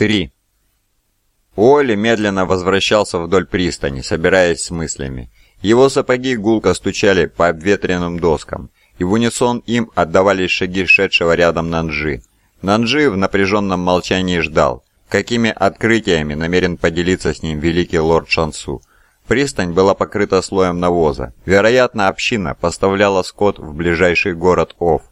3. Уолли медленно возвращался вдоль пристани, собираясь с мыслями. Его сапоги гулко стучали по обветренным доскам, и в унисон им отдавались шаги шедшего рядом Нанджи. Нанджи в напряженном молчании ждал, какими открытиями намерен поделиться с ним великий лорд Шансу. Пристань была покрыта слоем навоза. Вероятно, община поставляла скот в ближайший город Ов.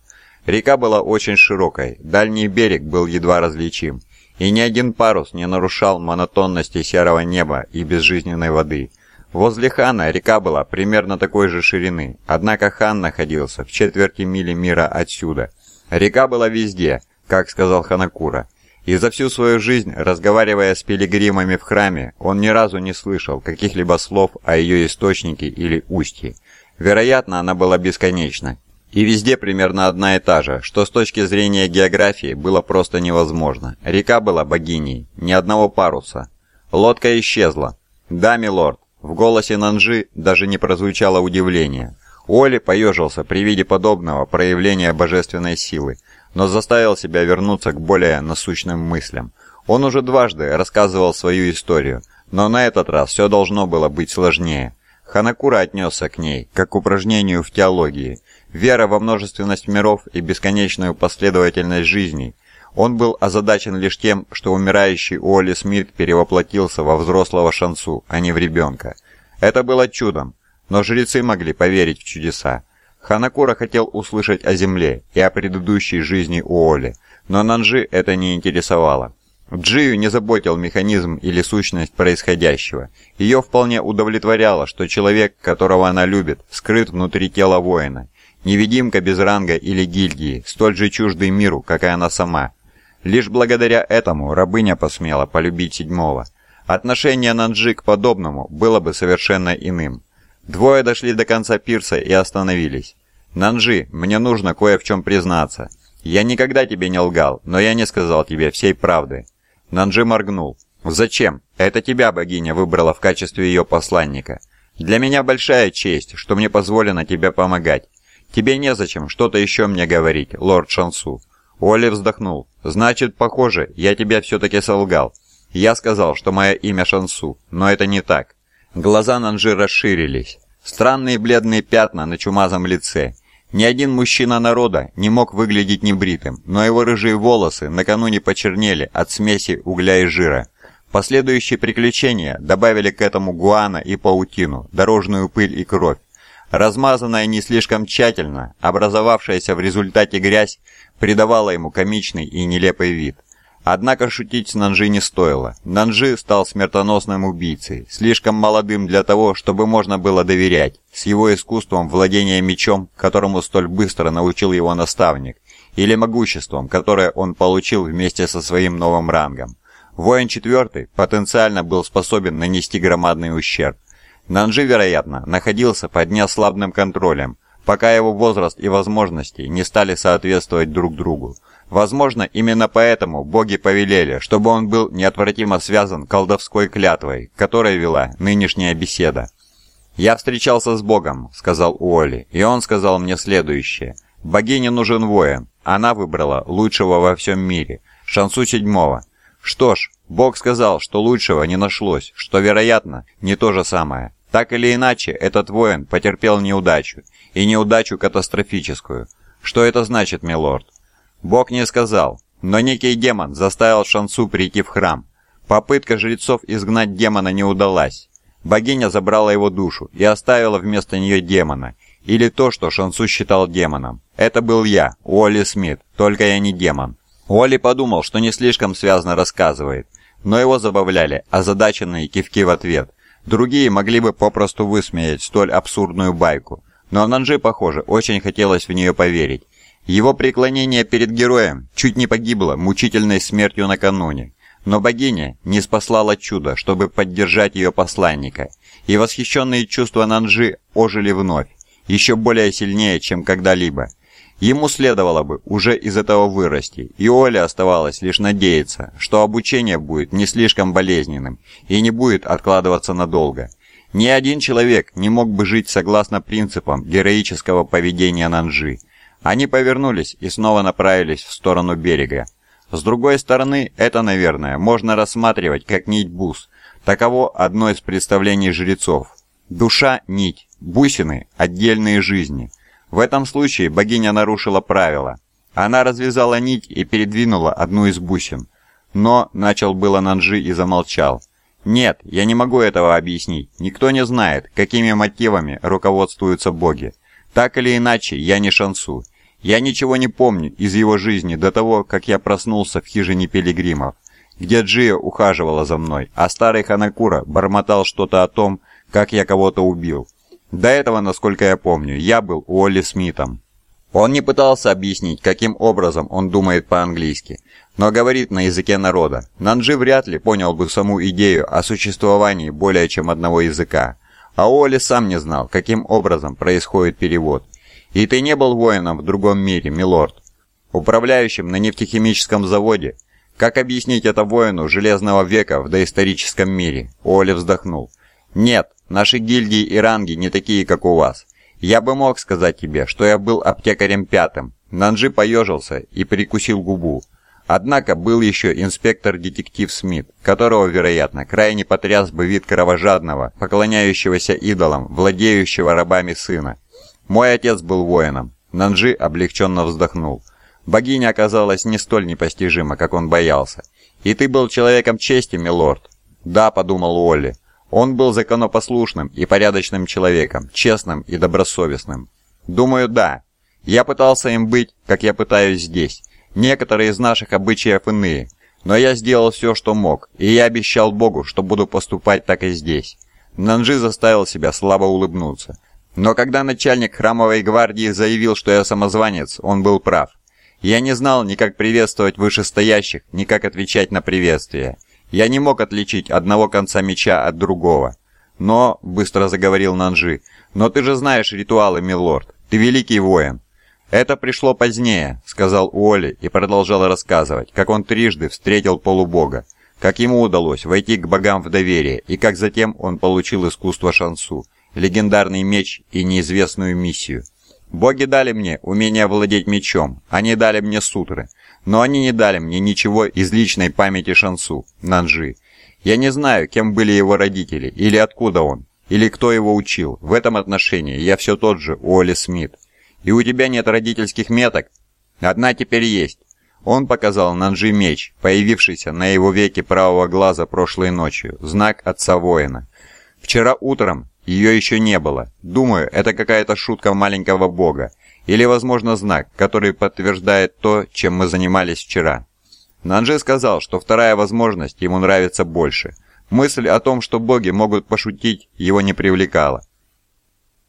Река была очень широкой, дальний берег был едва различим, и ни один парус не нарушал монотонности серого неба и безжизненной воды. Возле Хана река была примерно такой же ширины, однако Хан находился в четверти мили мира отсюда. Река была везде, как сказал Ханакура, и за всю свою жизнь, разговаривая с пилигримами в храме, он ни разу не слышал каких-либо слов о ее источнике или устье. Вероятно, она была бесконечна, и везде примерно одна и та же, что с точки зрения географии было просто невозможно. Река была богиней, ни одного паруса. Лодка исчезла. «Да, милорд». В голосе Нанжи даже не прозвучало удивление. Оли поежился при виде подобного проявления божественной силы, но заставил себя вернуться к более насущным мыслям. Он уже дважды рассказывал свою историю, но на этот раз все должно было быть сложнее. Ханакура отнесся к ней, как к упражнению в теологии, вера во множественность миров и бесконечную последовательность жизней. Он был озадачен лишь тем, что умирающий Уолли Смит перевоплотился во взрослого Шансу, а не в ребенка. Это было чудом, но жрецы могли поверить в чудеса. Ханакура хотел услышать о земле и о предыдущей жизни Уолли, но Нанжи это не интересовало. Джию не заботил механизм или сущность происходящего. Ее вполне удовлетворяло, что человек, которого она любит, скрыт внутри тела воина, Невидимка без ранга или гильдии, столь же чуждый миру, как и она сама. Лишь благодаря этому рабыня посмела полюбить седьмого. Отношение Нанджи к подобному было бы совершенно иным. Двое дошли до конца пирса и остановились. «Нанджи, мне нужно кое в чем признаться. Я никогда тебе не лгал, но я не сказал тебе всей правды». Нанджи моргнул. «Зачем? Это тебя богиня выбрала в качестве ее посланника. Для меня большая честь, что мне позволено тебе помогать. «Тебе незачем что-то еще мне говорить, лорд Шансу». Оли вздохнул. «Значит, похоже, я тебя все-таки солгал. Я сказал, что мое имя Шансу, но это не так». Глаза Нанжи расширились. Странные бледные пятна на чумазом лице. Ни один мужчина народа не мог выглядеть небритым, но его рыжие волосы накануне почернели от смеси угля и жира. Последующие приключения добавили к этому гуана и паутину, дорожную пыль и кровь. Размазанная не слишком тщательно, образовавшаяся в результате грязь придавала ему комичный и нелепый вид. Однако шутить с Нанжи не стоило. Нанжи стал смертоносным убийцей, слишком молодым для того, чтобы можно было доверять, с его искусством владения мечом, которому столь быстро научил его наставник, или могуществом, которое он получил вместе со своим новым рангом. Воин четвертый потенциально был способен нанести громадный ущерб. Нанжи, вероятно, находился под неослабным контролем, пока его возраст и возможности не стали соответствовать друг другу. Возможно, именно поэтому боги повелели, чтобы он был неотвратимо связан колдовской клятвой, которой вела нынешняя беседа. «Я встречался с Богом», — сказал Уолли, — «и он сказал мне следующее. Богине нужен воин. Она выбрала лучшего во всем мире, Шансу седьмого. Что ж, Бог сказал, что лучшего не нашлось, что, вероятно, не то же самое. Так или иначе, этот воин потерпел неудачу, и неудачу катастрофическую. Что это значит, милорд? Бог не сказал, но некий демон заставил Шансу прийти в храм. Попытка жрецов изгнать демона не удалась. Богиня забрала его душу и оставила вместо нее демона, или то, что Шансу считал демоном. Это был я, Уолли Смит, только я не демон. Уолли подумал, что не слишком связно рассказывает, но его забавляли озадаченные кивки в ответ. Другие могли бы попросту высмеять столь абсурдную байку, но Нанджи, похоже, очень хотелось в нее поверить. Его преклонение перед героем чуть не погибло мучительной смертью накануне, но богиня не спаслала чудо, чтобы поддержать ее посланника, и восхищенные чувства Нанджи ожили вновь, еще более сильнее, чем когда-либо. Ему следовало бы уже из этого вырасти, и Оле оставалось лишь надеяться, что обучение будет не слишком болезненным и не будет откладываться надолго. Ни один человек не мог бы жить согласно принципам героического поведения Нанжи. Они повернулись и снова направились в сторону берега. С другой стороны, это, наверное, можно рассматривать как нить бус. Таково одно из представлений жрецов. Душа – нить, бусины – отдельные жизни. В этом случае богиня нарушила правила. Она развязала нить и передвинула одну из бусин. Но, начал было Нанжи и замолчал. Нет, я не могу этого объяснить. Никто не знает, какими мотивами руководствуются боги. Так или иначе, я не шансу. Я ничего не помню из его жизни до того, как я проснулся в хижине пилигримов, где Джия ухаживала за мной, а старый Ханакура бормотал что-то о том, как я кого-то убил. До этого, насколько я помню, я был Уолли Смитом. Он не пытался объяснить, каким образом он думает по-английски, но говорит на языке народа. Нанджи вряд ли понял бы саму идею о существовании более чем одного языка. А Уолли сам не знал, каким образом происходит перевод – и ты не был воином в другом мире, милорд. Управляющим на нефтехимическом заводе. Как объяснить это воину Железного века в доисторическом мире? Оля вздохнул. Нет, наши гильдии и ранги не такие, как у вас. Я бы мог сказать тебе, что я был аптекарем пятым. Нанджи поежился и прикусил губу. Однако был еще инспектор-детектив Смит, которого, вероятно, крайне потряс бы вид кровожадного, поклоняющегося идолам, владеющего рабами сына. Мой отец был воином. Нанджи облегченно вздохнул. Богиня оказалась не столь непостижима, как он боялся. И ты был человеком чести, милорд. Да, подумал Уолли. Он был законопослушным и порядочным человеком, честным и добросовестным. Думаю, да. Я пытался им быть, как я пытаюсь здесь. Некоторые из наших обычаев иные. Но я сделал все, что мог, и я обещал Богу, что буду поступать так и здесь. Нанджи заставил себя слабо улыбнуться. Но когда начальник храмовой гвардии заявил, что я самозванец, он был прав. Я не знал ни как приветствовать вышестоящих, ни как отвечать на приветствие. Я не мог отличить одного конца меча от другого. Но, быстро заговорил Нанжи, но ты же знаешь ритуалы, милорд. Ты великий воин. Это пришло позднее, сказал Уолли и продолжал рассказывать, как он трижды встретил полубога, как ему удалось войти к богам в доверие и как затем он получил искусство шансу легендарный меч и неизвестную миссию. Боги дали мне умение владеть мечом, они дали мне сутры, но они не дали мне ничего из личной памяти Шансу, Нанжи. Я не знаю, кем были его родители, или откуда он, или кто его учил. В этом отношении я все тот же Уолли Смит. И у тебя нет родительских меток? Одна теперь есть. Он показал Нанжи меч, появившийся на его веке правого глаза прошлой ночью, знак отца воина. Вчера утром ее еще не было. Думаю, это какая-то шутка маленького бога. Или, возможно, знак, который подтверждает то, чем мы занимались вчера. Нанджи сказал, что вторая возможность ему нравится больше. Мысль о том, что боги могут пошутить, его не привлекала.